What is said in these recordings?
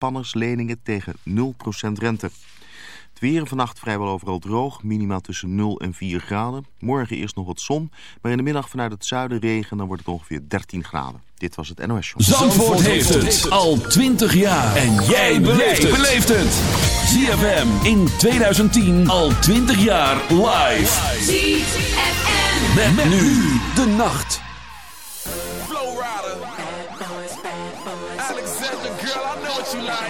panners-leningen tegen 0% rente. Het weer vannacht vrijwel overal droog, minimaal tussen 0 en 4 graden. Morgen eerst nog wat zon, maar in de middag vanuit het zuiden regen... dan wordt het ongeveer 13 graden. Dit was het NOS Show. Zandvoort, heeft het. al 20 jaar. En jij beleeft het. ZFM in 2010 al 20 jaar live. ZFM. Met nu de nacht. what you like.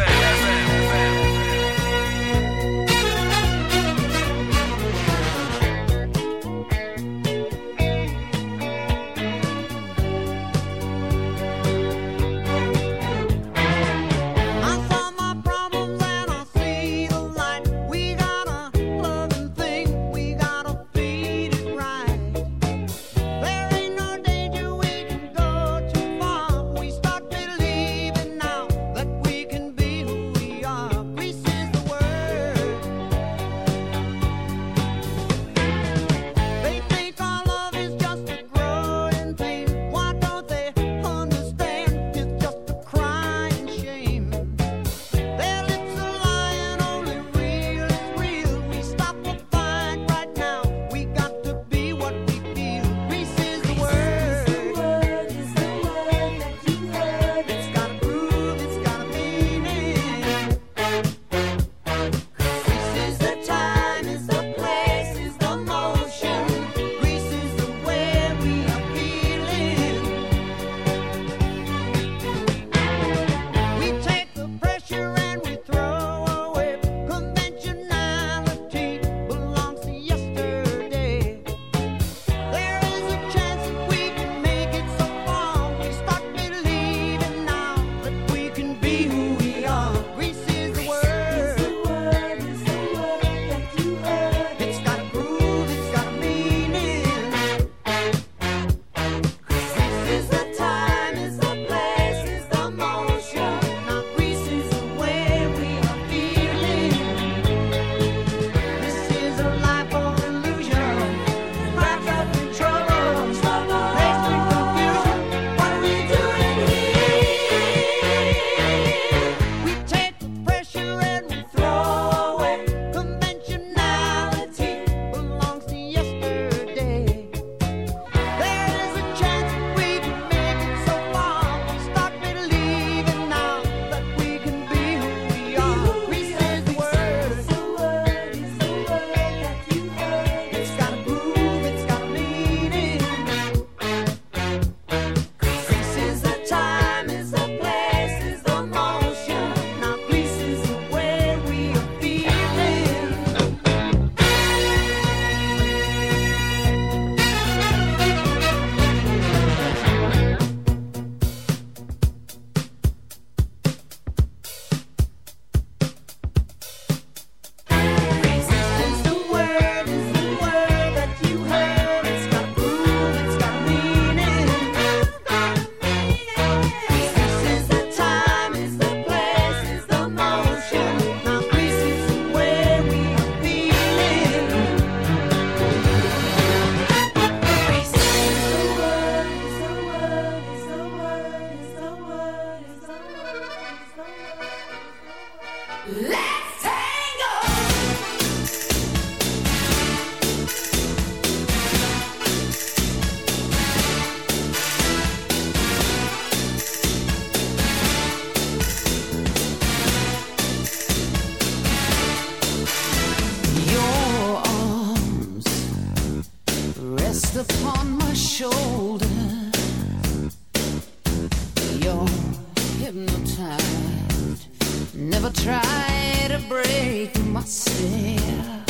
say to myself,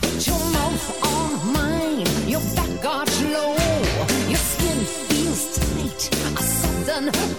put your mouth on mine, your back low, your skin feels tight, a sudden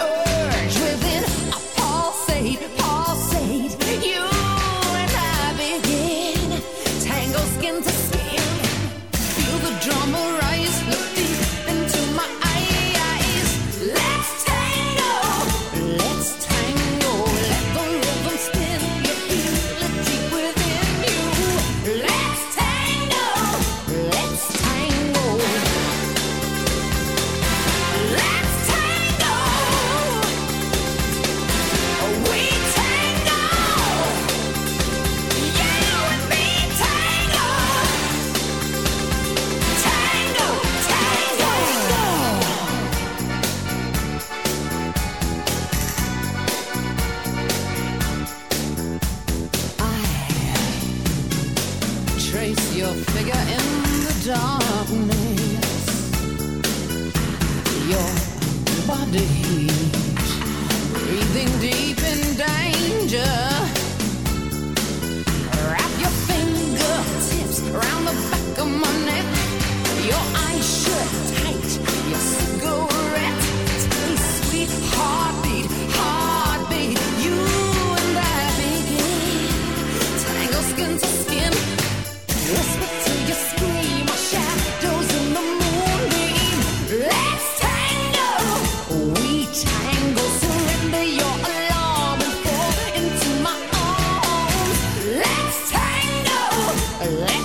Let's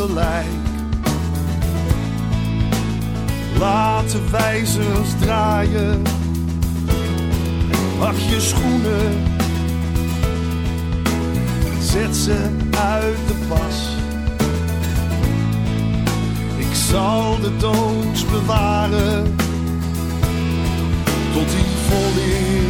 gelijk. Laat de wijzers draaien. Wacht je schoenen. Zet ze uit de pas. Ik zal de dood bewaren tot die volleer.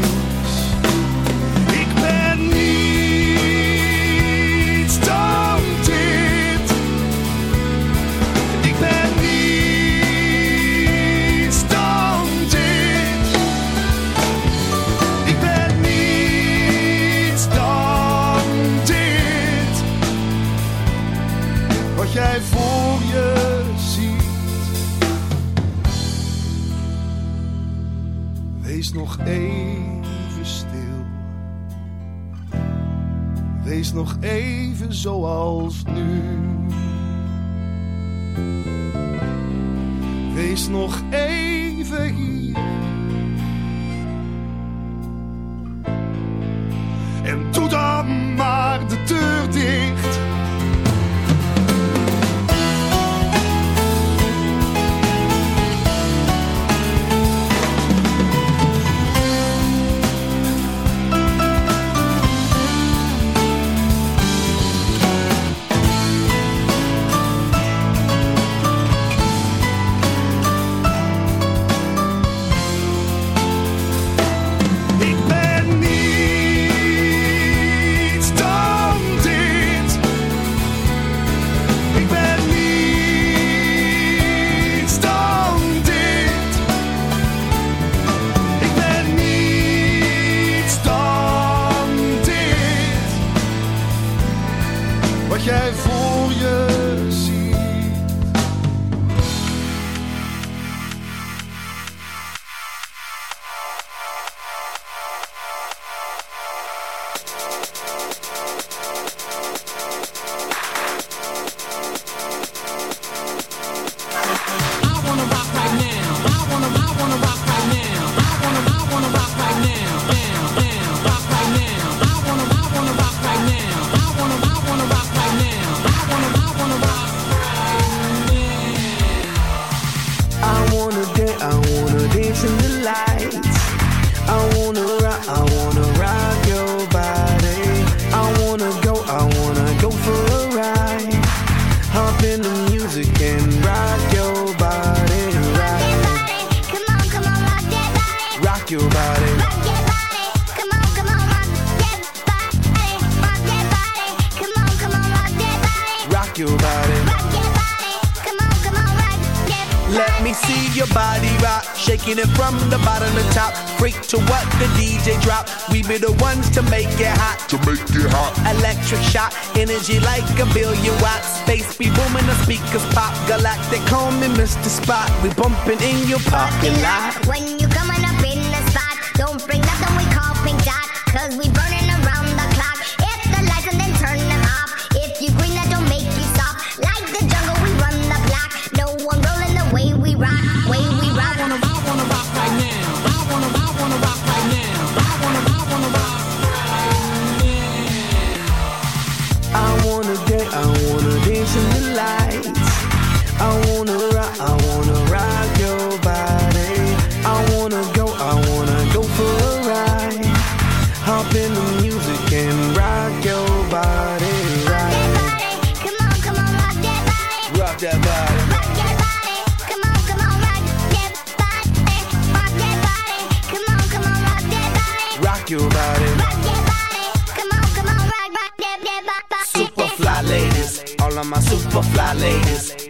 We bumping in your parking lot. all my super fly ladies.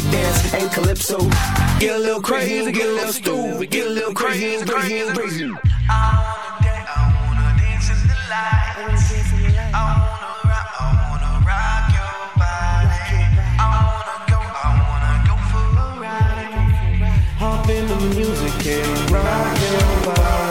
breakdance and calypso. Get a little crazy, get a little stupid, get a little crazy, crazy, crazy. I wanna I to the lights. I wanna rock, I wanna rock your body. I wanna go, I wanna go for a ride. Hop in the music and rock your body.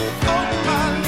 Oh, my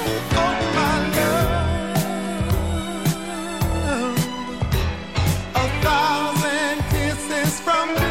from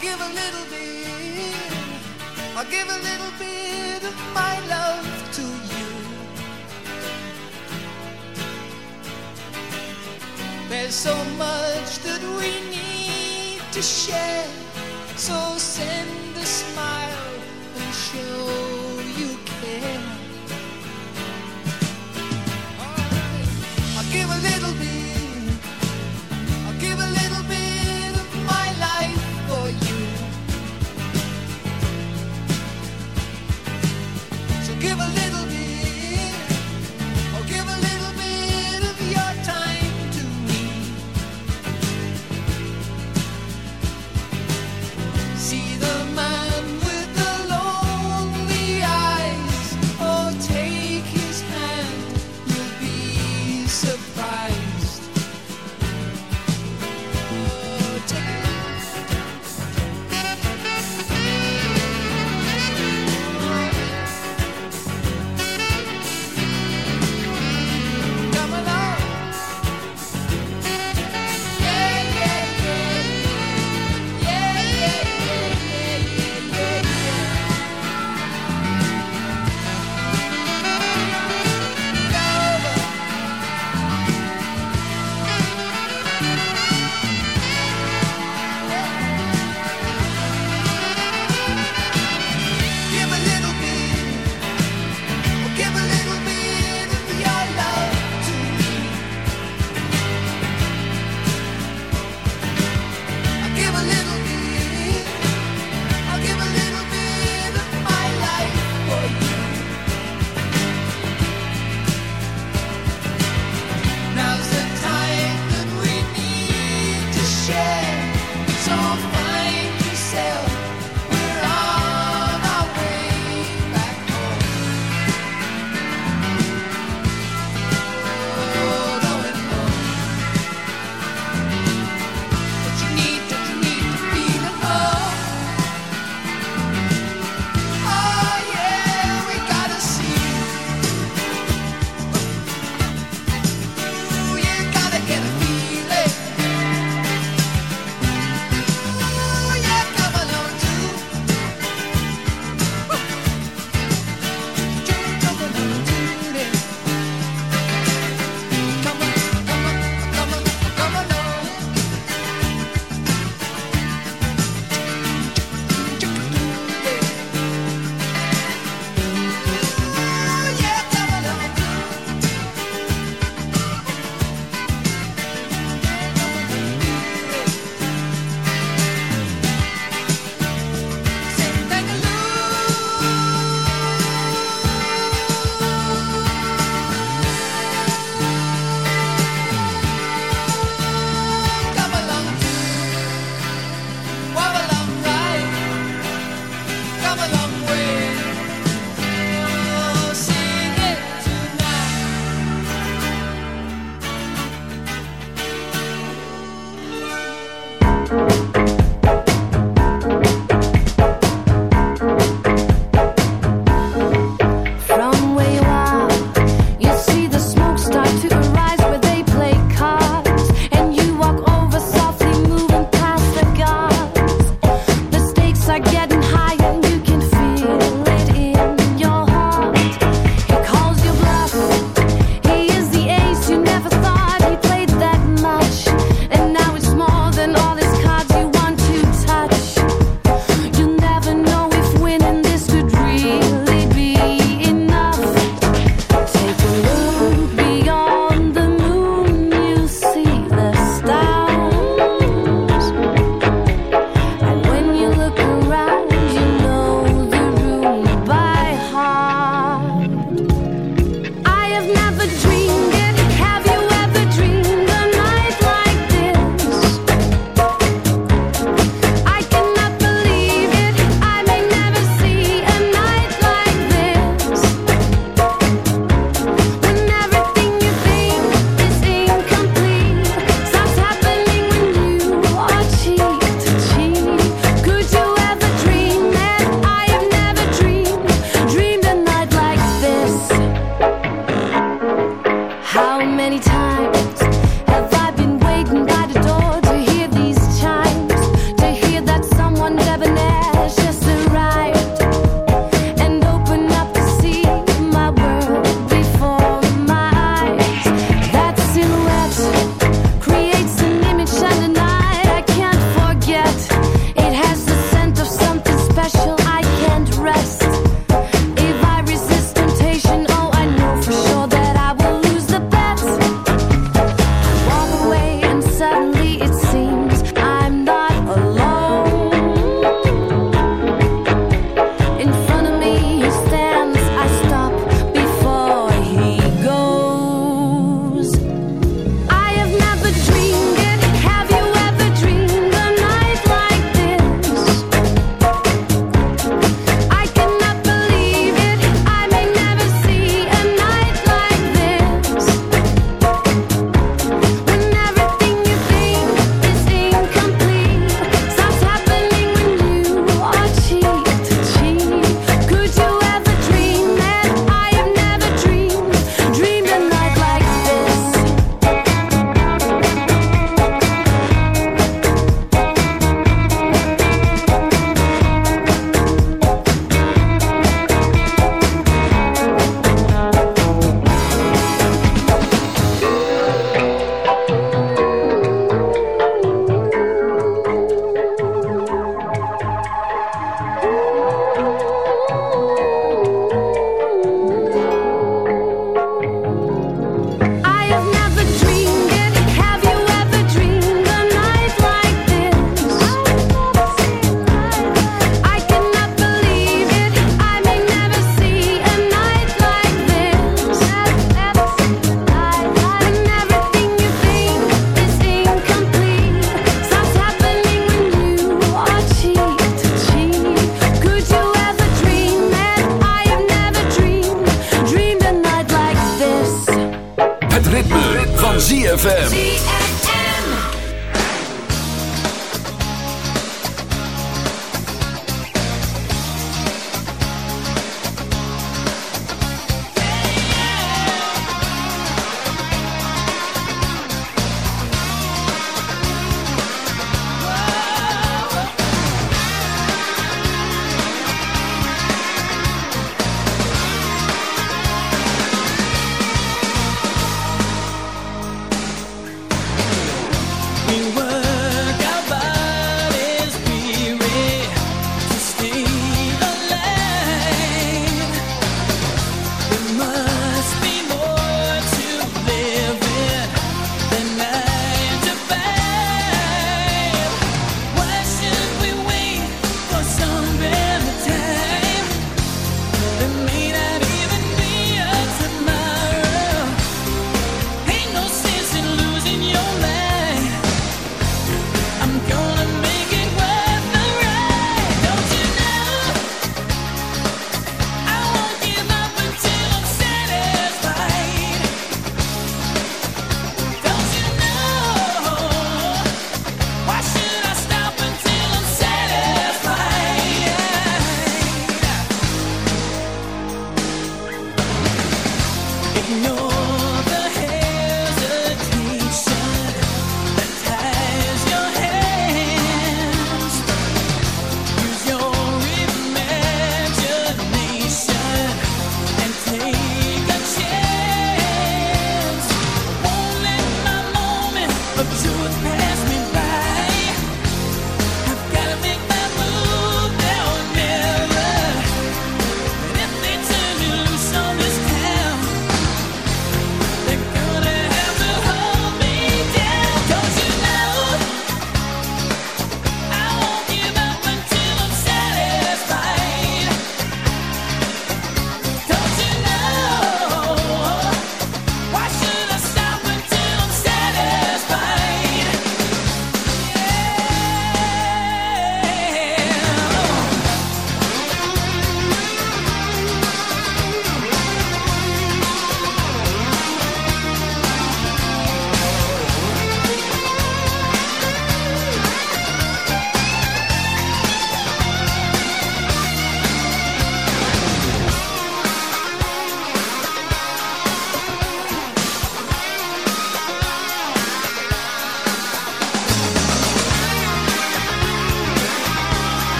give a little bit, i give a little bit of my love to you. There's so much that we need to share, so send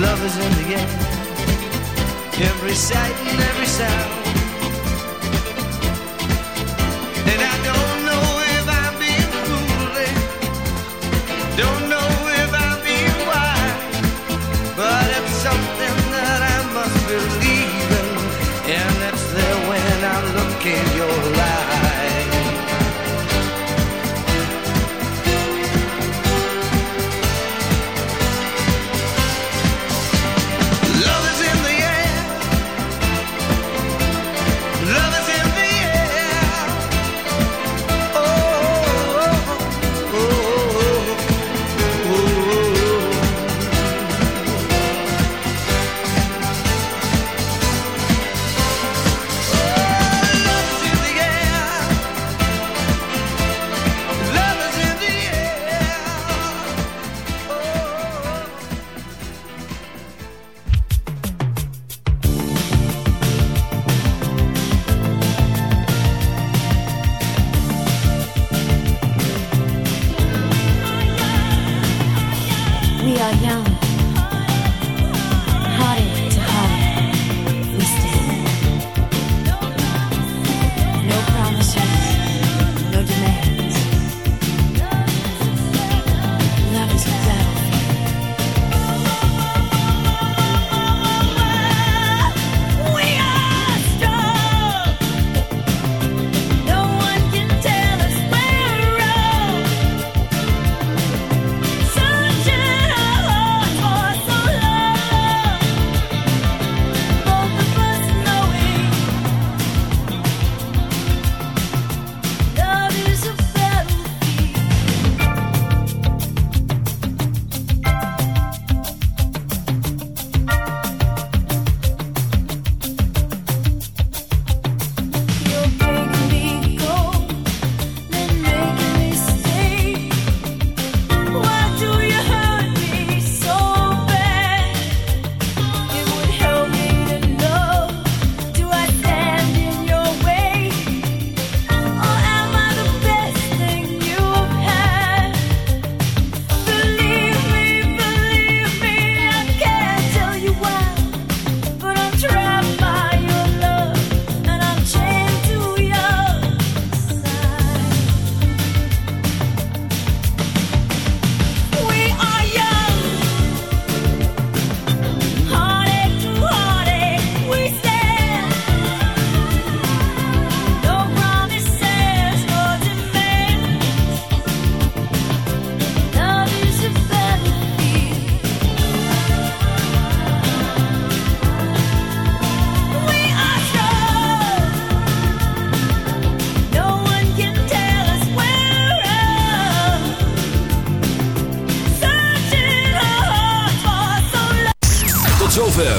Love is in the air. Every sight and every sound.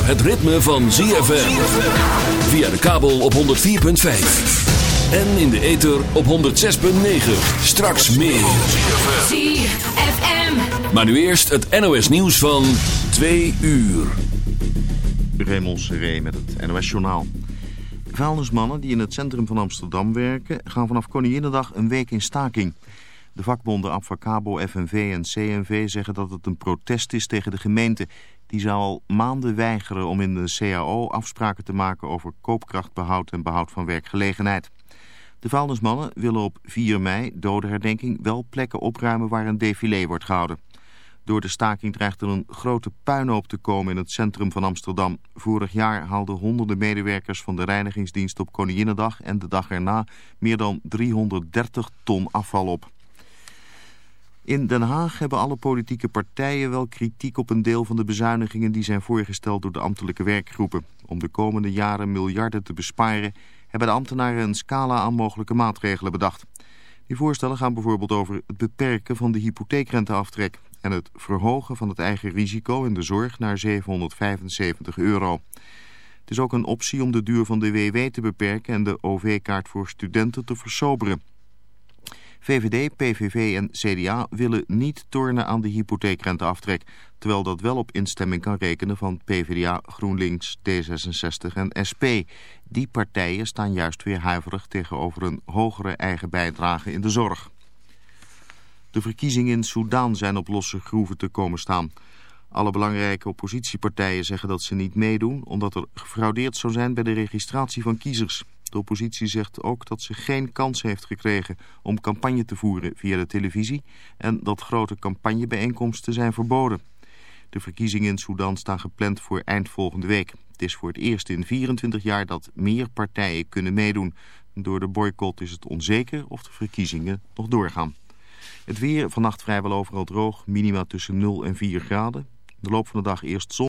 Het ritme van ZFM. Via de kabel op 104.5. En in de ether op 106.9. Straks meer. ZFM. Maar nu eerst het NOS nieuws van 2 uur. Raymond Seré met het NOS Journaal. Vuilnismannen die in het centrum van Amsterdam werken... gaan vanaf Koninginnedag een week in staking. De vakbonden Abfacabo, FNV en CNV zeggen dat het een protest is tegen de gemeente. Die zou al maanden weigeren om in de CAO afspraken te maken... over koopkrachtbehoud en behoud van werkgelegenheid. De vuilnismannen willen op 4 mei, dodenherdenking, wel plekken opruimen waar een défilé wordt gehouden. Door de staking dreigt er een grote puinhoop te komen in het centrum van Amsterdam. Vorig jaar haalden honderden medewerkers van de reinigingsdienst op Koninginnedag en de dag erna meer dan 330 ton afval op. In Den Haag hebben alle politieke partijen wel kritiek op een deel van de bezuinigingen die zijn voorgesteld door de ambtelijke werkgroepen. Om de komende jaren miljarden te besparen hebben de ambtenaren een scala aan mogelijke maatregelen bedacht. Die voorstellen gaan bijvoorbeeld over het beperken van de hypotheekrenteaftrek en het verhogen van het eigen risico in de zorg naar 775 euro. Het is ook een optie om de duur van de WW te beperken en de OV-kaart voor studenten te versoberen. VVD, PVV en CDA willen niet tornen aan de hypotheekrenteaftrek, terwijl dat wel op instemming kan rekenen van PvdA, GroenLinks, D66 en SP. Die partijen staan juist weer huiverig tegenover een hogere eigen bijdrage in de zorg. De verkiezingen in Soedan zijn op losse groeven te komen staan. Alle belangrijke oppositiepartijen zeggen dat ze niet meedoen... omdat er gefraudeerd zou zijn bij de registratie van kiezers. De oppositie zegt ook dat ze geen kans heeft gekregen om campagne te voeren via de televisie... en dat grote campagnebijeenkomsten zijn verboden. De verkiezingen in Soedan staan gepland voor eind volgende week. Het is voor het eerst in 24 jaar dat meer partijen kunnen meedoen. Door de boycott is het onzeker of de verkiezingen nog doorgaan. Het weer vannacht vrijwel overal droog, minima tussen 0 en 4 graden. De loop van de dag eerst zon.